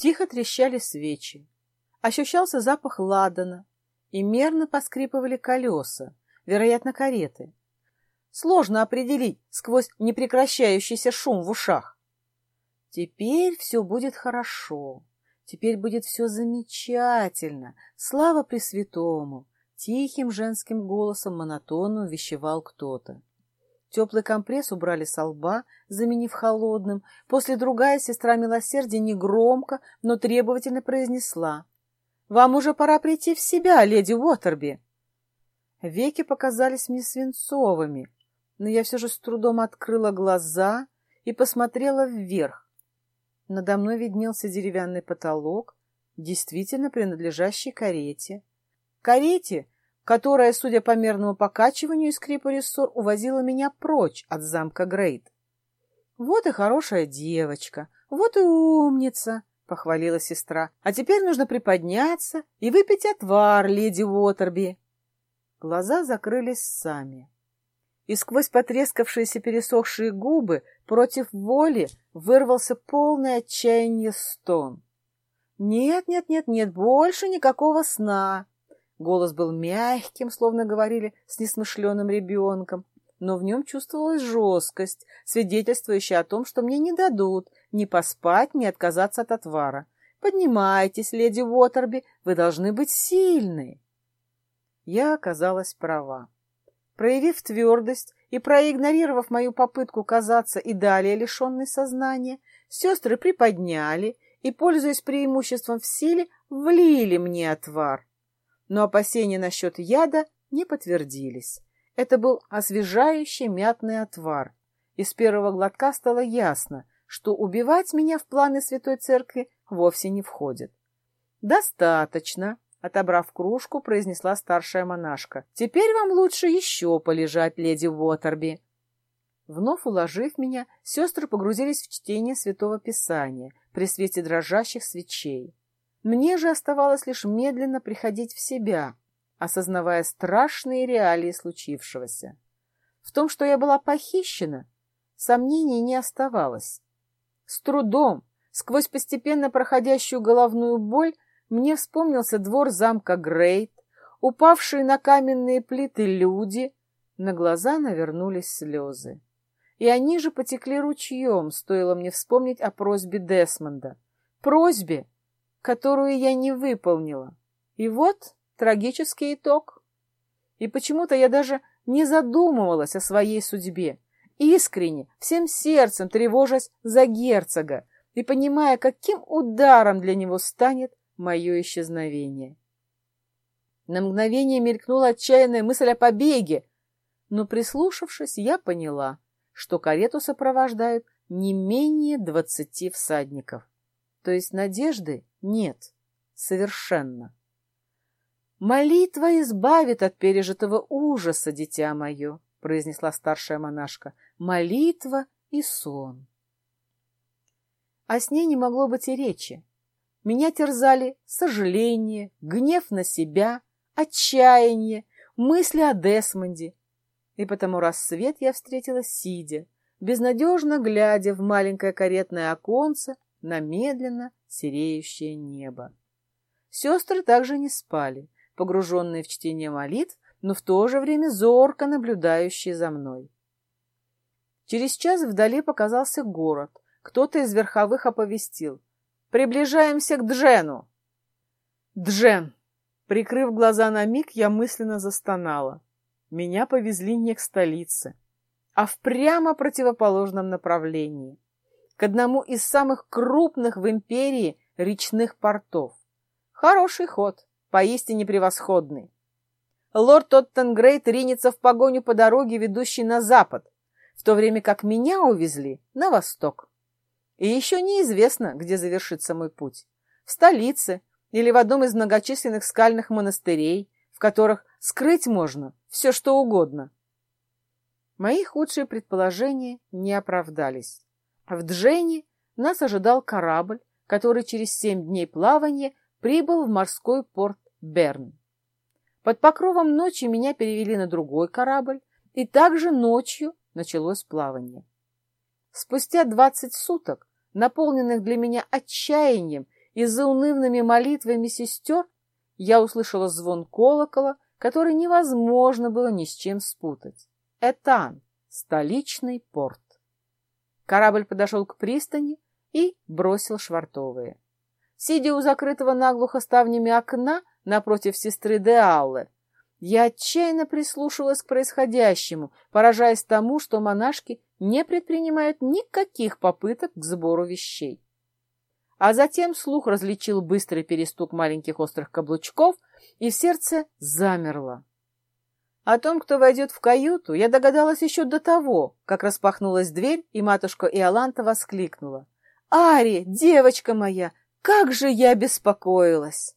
Тихо трещали свечи. Ощущался запах ладана, и мерно поскрипывали колеса, вероятно, кареты. Сложно определить сквозь непрекращающийся шум в ушах. Теперь все будет хорошо. Теперь будет все замечательно. Слава Пресвятому! Тихим женским голосом монотонно вещевал кто-то. Теплый компресс убрали со лба, заменив холодным. После другая сестра милосердия негромко, но требовательно произнесла. «Вам уже пора прийти в себя, леди Уотерби!» Веки показались мне свинцовыми, но я все же с трудом открыла глаза и посмотрела вверх. Надо мной виднелся деревянный потолок, действительно принадлежащий карете. Карете, которая, судя по мерному покачиванию и скрипу рессор, увозила меня прочь от замка Грейт. «Вот и хорошая девочка, вот и умница!» — похвалила сестра. «А теперь нужно приподняться и выпить отвар, леди Уотерби!» Глаза закрылись сами. И сквозь потрескавшиеся пересохшие губы против воли вырвался полный отчаяния стон. «Нет, нет, нет, нет, больше никакого сна!» Голос был мягким, словно говорили с несмышленым ребенком, но в нем чувствовалась жесткость, свидетельствующая о том, что мне не дадут ни поспать, ни отказаться от отвара. «Поднимайтесь, леди Уотерби, вы должны быть сильны!» Я оказалась права. Проявив твердость и проигнорировав мою попытку казаться и далее лишенной сознания, сестры приподняли и, пользуясь преимуществом в силе, влили мне отвар. Но опасения насчет яда не подтвердились. Это был освежающий мятный отвар. Из первого глотка стало ясно, что убивать меня в планы Святой Церкви вовсе не входит. «Достаточно», Отобрав кружку, произнесла старшая монашка. «Теперь вам лучше еще полежать, леди Уотерби». Вновь уложив меня, сестры погрузились в чтение Святого Писания при свете дрожащих свечей. Мне же оставалось лишь медленно приходить в себя, осознавая страшные реалии случившегося. В том, что я была похищена, сомнений не оставалось. С трудом, сквозь постепенно проходящую головную боль, мне вспомнился двор замка Грейт, упавшие на каменные плиты люди, на глаза навернулись слезы. И они же потекли ручьем, стоило мне вспомнить о просьбе Десмонда. Просьбе, которую я не выполнила. И вот трагический итог. И почему-то я даже не задумывалась о своей судьбе, искренне, всем сердцем тревожась за герцога и понимая, каким ударом для него станет мое исчезновение. На мгновение мелькнула отчаянная мысль о побеге, но, прислушавшись, я поняла, что карету сопровождают не менее двадцати всадников. То есть надежды нет, совершенно. «Молитва избавит от пережитого ужаса, дитя мое», — произнесла старшая монашка. «Молитва и сон». О сне не могло быть и речи. Меня терзали сожаление, гнев на себя, отчаяние, мысли о Десмонде. И потому рассвет я встретила сидя, безнадежно глядя в маленькое каретное оконце на медленно сереющее небо. Сестры также не спали, погруженные в чтение молитв, но в то же время зорко наблюдающие за мной. Через час вдали показался город. Кто-то из верховых оповестил. Приближаемся к Джену. Джен. Прикрыв глаза на миг, я мысленно застонала. Меня повезли не к столице, а в прямо противоположном направлении, к одному из самых крупных в империи речных портов. Хороший ход, поистине превосходный. Лорд Тоттенгрейт ринется в погоню по дороге, ведущей на запад, в то время как меня увезли на восток. И еще неизвестно, где завершится мой путь. В столице или в одном из многочисленных скальных монастырей, в которых скрыть можно все, что угодно. Мои худшие предположения не оправдались. В Дженни нас ожидал корабль, который через семь дней плавания прибыл в морской порт Берн. Под покровом ночи меня перевели на другой корабль, и также ночью началось плавание. Спустя двадцать суток наполненных для меня отчаянием и за унывными молитвами сестер я услышала звон колокола, который невозможно было ни с чем спутать. Этан, столичный порт. Корабль подошел к пристани и бросил швартовые. Сидя у закрытого наглухо ставнями окна напротив сестры Деаллы, я отчаянно прислушивалась к происходящему, поражаясь тому, что монашки не предпринимают никаких попыток к сбору вещей. А затем слух различил быстрый перестук маленьких острых каблучков, и сердце замерло. О том, кто войдет в каюту, я догадалась еще до того, как распахнулась дверь, и матушка Иоланта воскликнула. «Ари, девочка моя, как же я беспокоилась!»